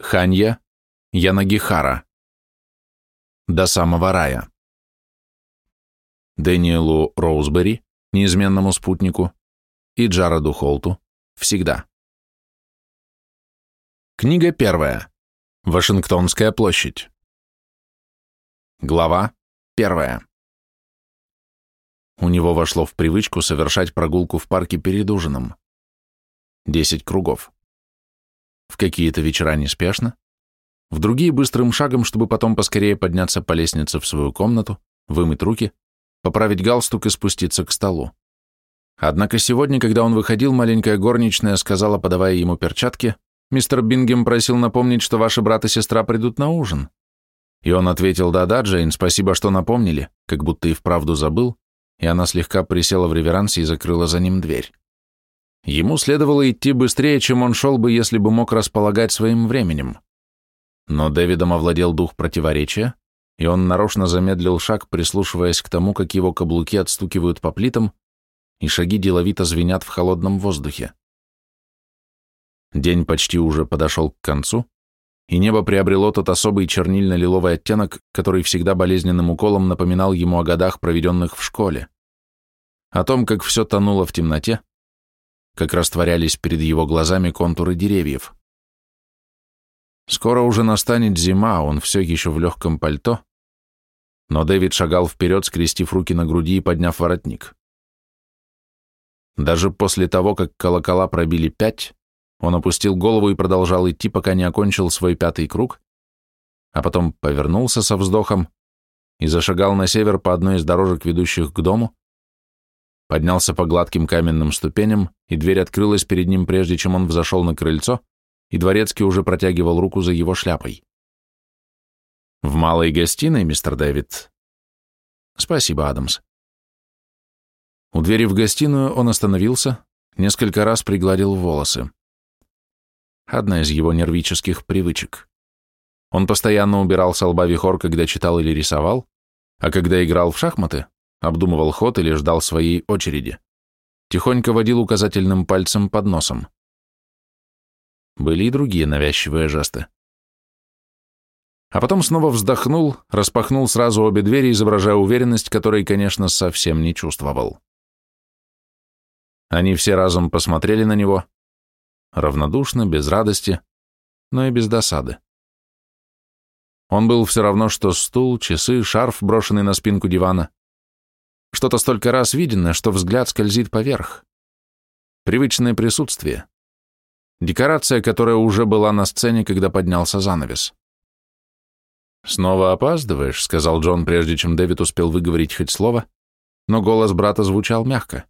Ханья Янагихара. До самого рая. Дэниелу Роузбери, неизменному спутнику, и Джароду Холту, всегда. Книга первая. Вашингтонская площадь. Глава первая. У него вошло в привычку совершать прогулку в парке перед ужином. Десять кругов. В какие-то вечера неспешно, в другие быстрым шагом, чтобы потом поскорее подняться по лестнице в свою комнату, вымыть руки, поправить галстук и спуститься к столу. Однако сегодня, когда он выходил, маленькая горничная сказала, подавая ему перчатки, «Мистер Бингем просил напомнить, что ваши брат и сестра придут на ужин». И он ответил, «Да-да, Джейн, спасибо, что напомнили», как будто и вправду забыл, и она слегка присела в реверансе и закрыла за ним дверь. Ему следовало идти быстрее, чем он шел бы, если бы мог располагать своим временем. Но Дэвидом овладел дух противоречия, и он нарочно замедлил шаг, прислушиваясь к тому, как его каблуки отстукивают по плитам, и шаги деловито звенят в холодном воздухе. День почти уже подошел к концу, и небо приобрело тот особый чернильно-лиловый оттенок, который всегда болезненным уколом напоминал ему о годах, проведенных в школе, о том, как все тонуло в темноте, как растворялись перед его глазами контуры деревьев. Скоро уже настанет зима, он все еще в легком пальто, но Дэвид шагал вперед, скрестив руки на груди и подняв воротник. Даже после того, как колокола пробили пять, он опустил голову и продолжал идти, пока не окончил свой пятый круг, а потом повернулся со вздохом и зашагал на север по одной из дорожек, ведущих к дому, поднялся по гладким каменным ступеням, и дверь открылась перед ним, прежде чем он взошел на крыльцо, и дворецкий уже протягивал руку за его шляпой. «В малой гостиной, мистер Дэвид?» «Спасибо, Адамс». У двери в гостиную он остановился, несколько раз пригладил волосы. Одна из его нервических привычек. Он постоянно убирал с лба вихор, когда читал или рисовал, а когда играл в шахматы, обдумывал ход или ждал своей очереди. Тихонько водил указательным пальцем под носом. Были и другие навязчивые жесты. А потом снова вздохнул, распахнул сразу обе двери, изображая уверенность, которой, конечно, совсем не чувствовал. Они все разом посмотрели на него, равнодушно, без радости, но и без досады. Он был все равно, что стул, часы, шарф, брошенный на спинку дивана. Что-то столько раз виденное, что взгляд скользит поверх. Привычное присутствие. Декорация, которая уже была на сцене, когда поднялся занавес. «Снова опаздываешь», — сказал Джон, прежде чем Дэвид успел выговорить хоть слово, но голос брата звучал мягко.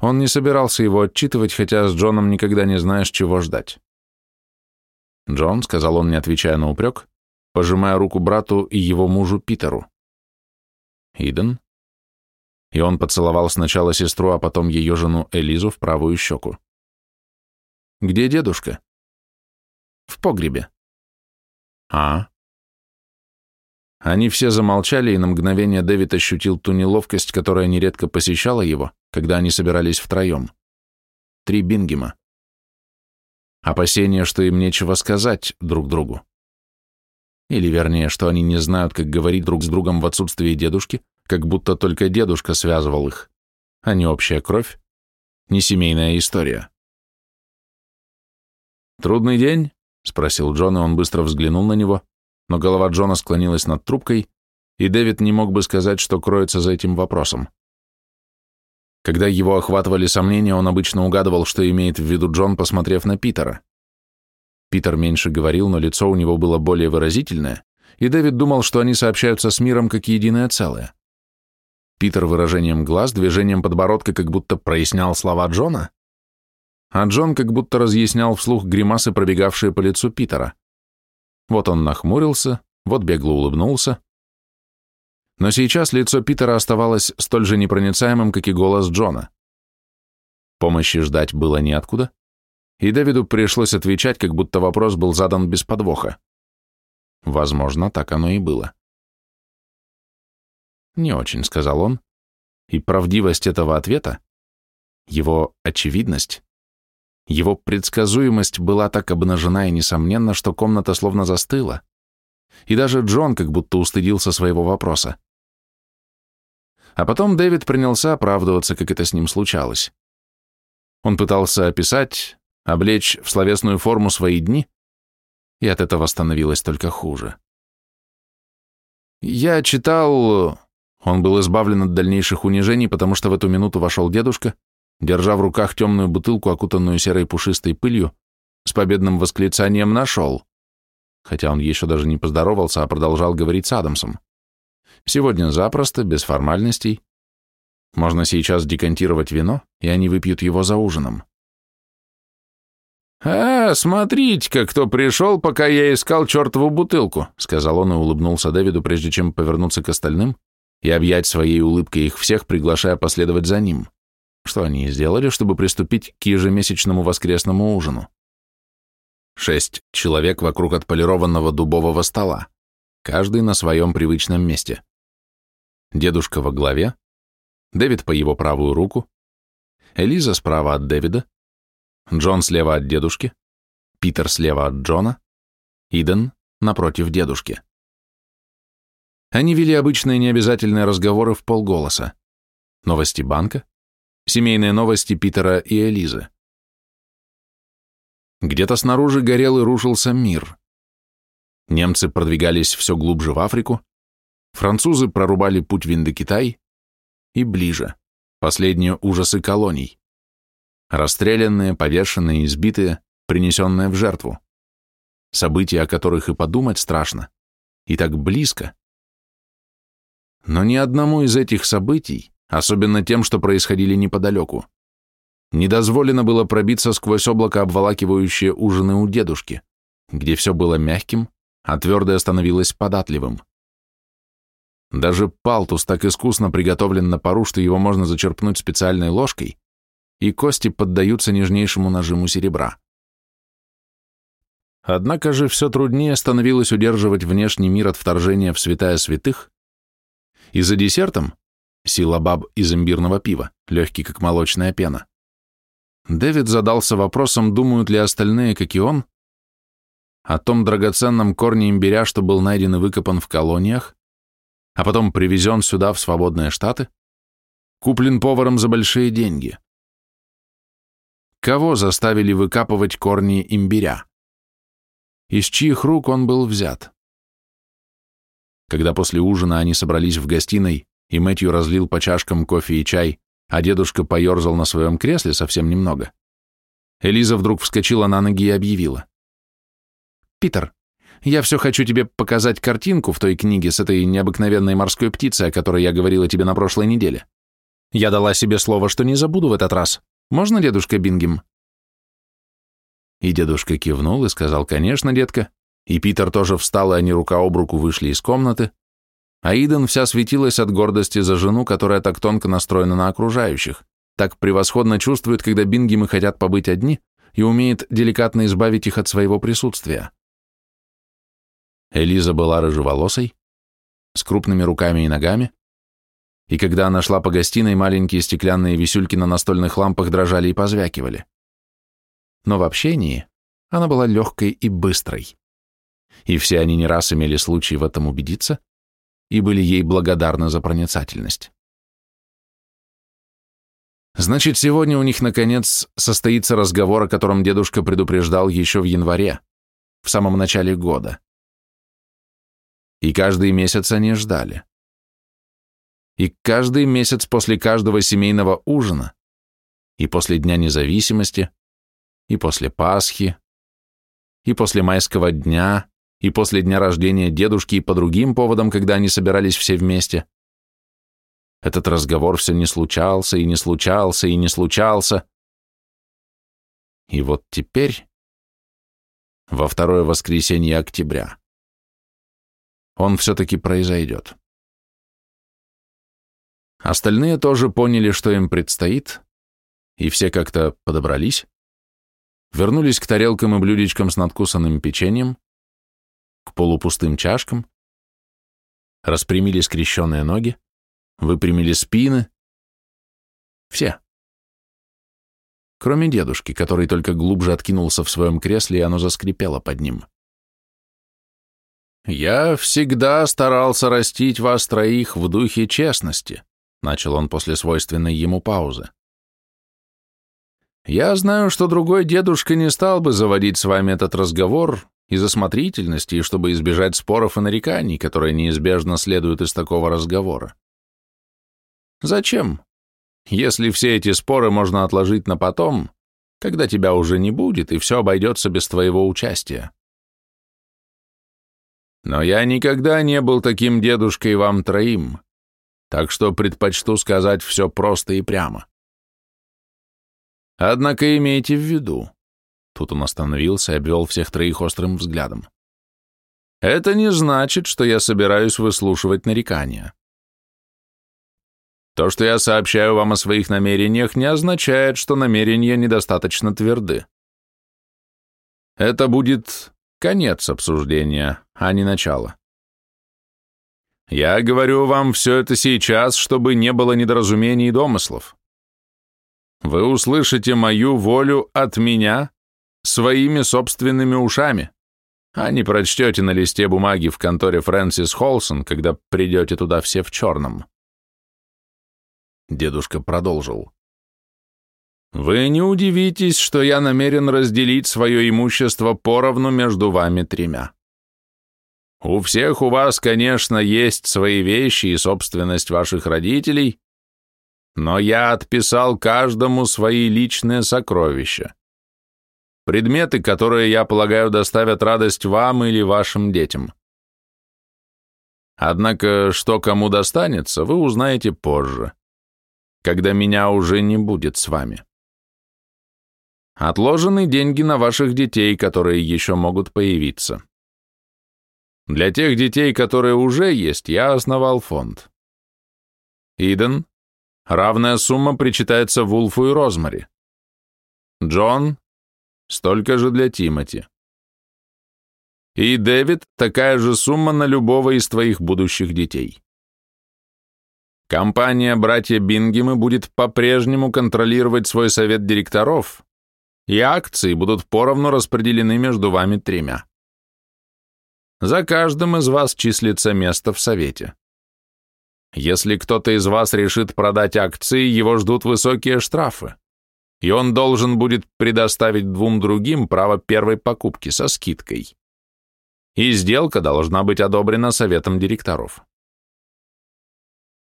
Он не собирался его отчитывать, хотя с Джоном никогда не знаешь, чего ждать. «Джон», — сказал он, не отвечая на упрек, пожимая руку брату и его мужу Питеру. «Иден?» И он поцеловал сначала сестру, а потом ее жену Элизу в правую щеку. Где дедушка? В погребе. А? Они все замолчали, и на мгновение Дэвид ощутил ту неловкость, которая нередко посещала его, когда они собирались втроем. Три Бингема. Опасение, что им нечего сказать друг другу. Или, вернее, что они не знают, как говорить друг с другом в отсутствии дедушки, как будто только дедушка связывал их, а не общая кровь, не семейная история. «Трудный день?» — спросил Джон, и он быстро взглянул на него, но голова Джона склонилась над трубкой, и Дэвид не мог бы сказать, что кроется за этим вопросом. Когда его охватывали сомнения, он обычно угадывал, что имеет в виду Джон, посмотрев на Питера. Питер меньше говорил, но лицо у него было более выразительное, и Дэвид думал, что они сообщаются с миром как единое целое. Питер выражением глаз, движением подбородка как будто прояснял слова Джона, а Джон как будто разъяснял вслух гримасы, пробегавшие по лицу Питера. Вот он нахмурился, вот бегло улыбнулся. Но сейчас лицо Питера оставалось столь же непроницаемым, как и голос Джона. Помощи ждать было неоткуда, и Дэвиду пришлось отвечать, как будто вопрос был задан без подвоха. Возможно, так оно и было. «Не очень», — сказал он, и правдивость этого ответа, его очевидность, Его предсказуемость была так обнажена и несомненна, что комната словно застыла, и даже Джон как будто устыдился своего вопроса. А потом Дэвид принялся оправдываться, как это с ним случалось. Он пытался описать, облечь в словесную форму свои дни, и от этого становилось только хуже. «Я читал...» Он был избавлен от дальнейших унижений, потому что в эту минуту вошел дедушка, держа в руках темную бутылку, окутанную серой пушистой пылью, с победным восклицанием «нашел», хотя он еще даже не поздоровался, а продолжал говорить с Адамсом. Сегодня запросто, без формальностей. Можно сейчас декантировать вино, и они выпьют его за ужином. «А, смотрите-ка, кто пришел, пока я искал чертову бутылку», сказал он и улыбнулся Дэвиду, прежде чем повернуться к остальным и объять своей улыбкой их всех, приглашая последовать за ним, что они и сделали, чтобы приступить к ежемесячному воскресному ужину. Шесть человек вокруг отполированного дубового стола, каждый на своем привычном месте дедушка во главе, Дэвид по его правую руку, Элиза справа от Дэвида, Джон слева от дедушки, Питер слева от Джона, Иден напротив дедушки. Они вели обычные необязательные разговоры в полголоса. Новости банка, семейные новости Питера и Элизы. Где-то снаружи горел и рушился мир. Немцы продвигались все глубже в Африку, Французы прорубали путь в Индокитай и ближе, последние ужасы колоний. Расстрелянные, повешенные, избитые, принесенные в жертву. События, о которых и подумать страшно, и так близко. Но ни одному из этих событий, особенно тем, что происходили неподалеку, не дозволено было пробиться сквозь облако, обволакивающее ужины у дедушки, где все было мягким, а твердое становилось податливым. Даже палтус так искусно приготовлен на пару, что его можно зачерпнуть специальной ложкой, и кости поддаются нежнейшему нажиму серебра. Однако же все труднее становилось удерживать внешний мир от вторжения в святая святых, и за десертом силабаб из имбирного пива, легкий как молочная пена. Дэвид задался вопросом, думают ли остальные, как и он, о том драгоценном корне имбиря, что был найден и выкопан в колониях, а потом привезен сюда, в свободные штаты, куплен поваром за большие деньги. Кого заставили выкапывать корни имбиря? Из чьих рук он был взят? Когда после ужина они собрались в гостиной, и Мэтью разлил по чашкам кофе и чай, а дедушка поерзал на своем кресле совсем немного, Элиза вдруг вскочила на ноги и объявила. «Питер, я все хочу тебе показать картинку в той книге с этой необыкновенной морской птицей, о которой я говорила тебе на прошлой неделе. Я дала себе слово, что не забуду в этот раз. Можно, дедушка Бингем?» И дедушка кивнул и сказал, «Конечно, детка». И Питер тоже встал, и они рука об руку вышли из комнаты. А Иден вся светилась от гордости за жену, которая так тонко настроена на окружающих, так превосходно чувствует, когда Бингемы хотят побыть одни, и умеет деликатно избавить их от своего присутствия. Элиза была рыжеволосой, с крупными руками и ногами, и когда она шла по гостиной, маленькие стеклянные висюльки на настольных лампах дрожали и позвякивали. Но в общении она была легкой и быстрой. И все они не раз имели случай в этом убедиться и были ей благодарны за проницательность. Значит, сегодня у них, наконец, состоится разговор, о котором дедушка предупреждал еще в январе, в самом начале года. И каждый месяц они ждали. И каждый месяц после каждого семейного ужина, и после Дня независимости, и после Пасхи, и после майского дня, и после дня рождения дедушки, и по другим поводам, когда они собирались все вместе. Этот разговор все не случался, и не случался, и не случался. И вот теперь, во второе воскресенье октября, он все-таки произойдет. Остальные тоже поняли, что им предстоит, и все как-то подобрались, вернулись к тарелкам и блюдечкам с надкусанным печеньем, к полупустым чашкам, распрямили скрещенные ноги, выпрямили спины. Все. кроме дедушки, который только глубже откинулся в своем кресле, и оно заскрипело под ним. «Я всегда старался растить вас троих в духе честности», начал он после свойственной ему паузы. «Я знаю, что другой дедушка не стал бы заводить с вами этот разговор из осмотрительности и чтобы избежать споров и нареканий, которые неизбежно следуют из такого разговора. Зачем? Если все эти споры можно отложить на потом, когда тебя уже не будет, и все обойдется без твоего участия. Но я никогда не был таким дедушкой вам троим, так что предпочту сказать все просто и прямо. Однако имейте в виду, тут он остановился и обвел всех троих острым взглядом, это не значит, что я собираюсь выслушивать нарекания. То, что я сообщаю вам о своих намерениях, не означает, что намерения недостаточно тверды. Это будет конец обсуждения, а не начало. Я говорю вам все это сейчас, чтобы не было недоразумений и домыслов. Вы услышите мою волю от меня своими собственными ушами, а не прочтете на листе бумаги в конторе Фрэнсис Холсон, когда придете туда все в черном. Дедушка продолжил. «Вы не удивитесь, что я намерен разделить свое имущество поровну между вами тремя. У всех у вас, конечно, есть свои вещи и собственность ваших родителей, но я отписал каждому свои личные сокровища. Предметы, которые, я полагаю, доставят радость вам или вашим детям. Однако, что кому достанется, вы узнаете позже когда меня уже не будет с вами. Отложены деньги на ваших детей, которые еще могут появиться. Для тех детей, которые уже есть, я основал фонд. Иден, равная сумма причитается Вулфу и Розмари. Джон, столько же для Тимоти. И Дэвид, такая же сумма на любого из твоих будущих детей. Компания «Братья Бингемы» будет по-прежнему контролировать свой совет директоров, и акции будут поровну распределены между вами тремя. За каждым из вас числится место в совете. Если кто-то из вас решит продать акции, его ждут высокие штрафы, и он должен будет предоставить двум другим право первой покупки со скидкой. И сделка должна быть одобрена советом директоров.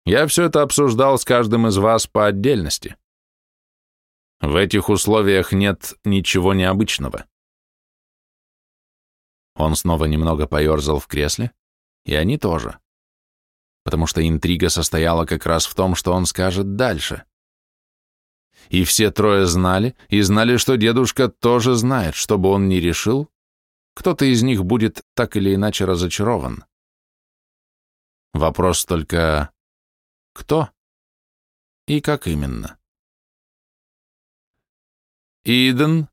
Я все это обсуждал с каждым из вас по отдельности. В этих условиях нет ничего необычного. Он снова немного поерзал в кресле, и они тоже. Потому что интрига состояла как раз в том, что он скажет дальше. И все трое знали, и знали, что дедушка тоже знает, что бы он ни решил, кто-то из них будет так или иначе разочарован. Вопрос только, кто? И как именно? Иден,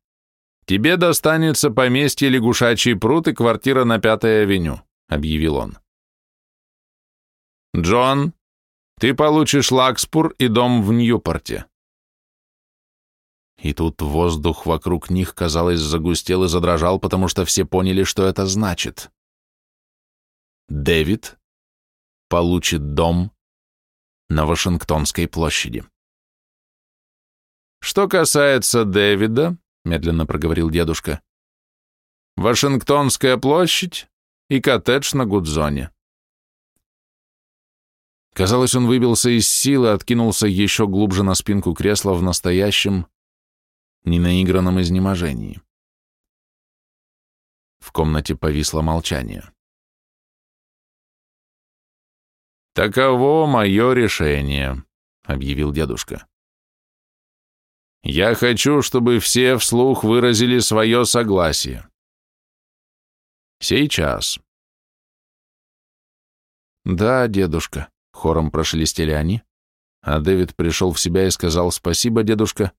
тебе достанется поместье Лягушачий пруд и квартира на Пятой авеню, объявил он. Джон, ты получишь Лакспур и дом в Ньюпорте. И тут воздух вокруг них, казалось, загустел и задрожал, потому что все поняли, что это значит. Дэвид получит дом на Вашингтонской площади. «Что касается Дэвида», — медленно проговорил дедушка, «Вашингтонская площадь и коттедж на Гудзоне». Казалось, он выбился из силы, откинулся еще глубже на спинку кресла в настоящем, ненаигранном изнеможении. В комнате повисло молчание. «Таково мое решение», — объявил дедушка. «Я хочу, чтобы все вслух выразили свое согласие. Сейчас». «Да, дедушка», — хором прошелестели они, а Дэвид пришел в себя и сказал «Спасибо, дедушка»,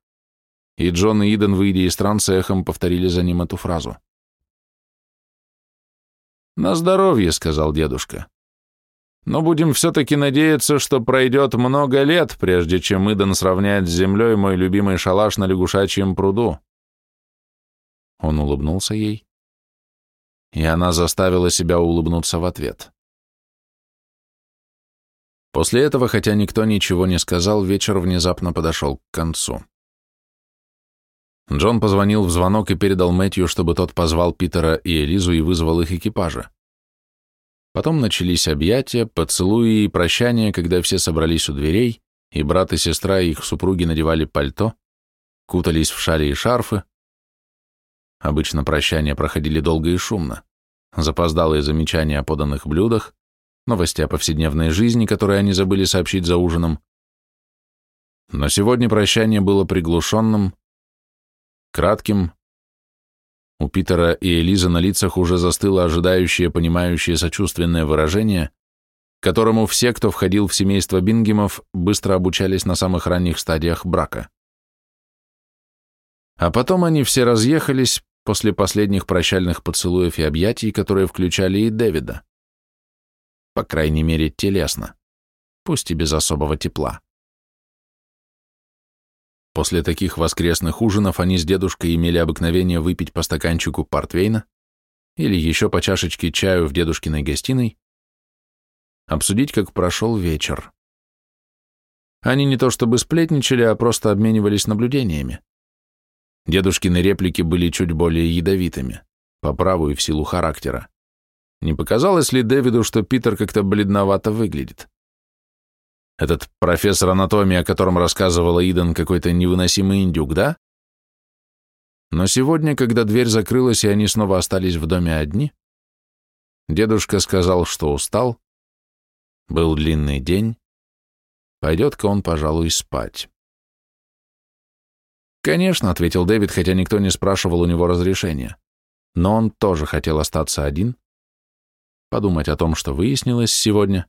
и Джон и Иден, выйдя из транса, эхом повторили за ним эту фразу. «На здоровье», — сказал дедушка. Но будем все-таки надеяться, что пройдет много лет, прежде чем Иден сравняет с землей мой любимый шалаш на лягушачьем пруду. Он улыбнулся ей, и она заставила себя улыбнуться в ответ. После этого, хотя никто ничего не сказал, вечер внезапно подошел к концу. Джон позвонил в звонок и передал Мэтью, чтобы тот позвал Питера и Элизу и вызвал их экипажа. Потом начались объятия, поцелуи и прощания, когда все собрались у дверей, и брат и сестра и их супруги надевали пальто, кутались в шали и шарфы. Обычно прощания проходили долго и шумно. Запоздалые замечания о поданных блюдах, новости о повседневной жизни, которые они забыли сообщить за ужином. Но сегодня прощание было приглушенным, кратким, у Питера и Элизы на лицах уже застыло ожидающее, понимающее сочувственное выражение, которому все, кто входил в семейство Бингемов, быстро обучались на самых ранних стадиях брака. А потом они все разъехались после последних прощальных поцелуев и объятий, которые включали и Дэвида. По крайней мере, телесно, пусть и без особого тепла. После таких воскресных ужинов они с дедушкой имели обыкновение выпить по стаканчику портвейна или еще по чашечке чаю в дедушкиной гостиной, обсудить, как прошел вечер. Они не то чтобы сплетничали, а просто обменивались наблюдениями. Дедушкины реплики были чуть более ядовитыми, по праву и в силу характера. Не показалось ли Дэвиду, что Питер как-то бледновато выглядит? Этот профессор анатомии, о котором рассказывала Иден, какой-то невыносимый индюк, да? Но сегодня, когда дверь закрылась и они снова остались в доме одни, дедушка сказал, что устал, был длинный день, пойдет-ка он, пожалуй, спать. «Конечно», — ответил Дэвид, хотя никто не спрашивал у него разрешения. Но он тоже хотел остаться один, подумать о том, что выяснилось сегодня,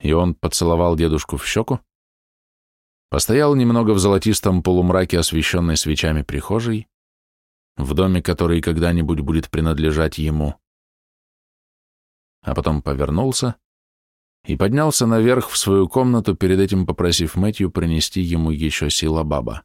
и он поцеловал дедушку в щеку, постоял немного в золотистом полумраке, освещенной свечами прихожей, в доме, который когда-нибудь будет принадлежать ему, а потом повернулся и поднялся наверх в свою комнату, перед этим попросив Мэтью принести ему еще сила баба.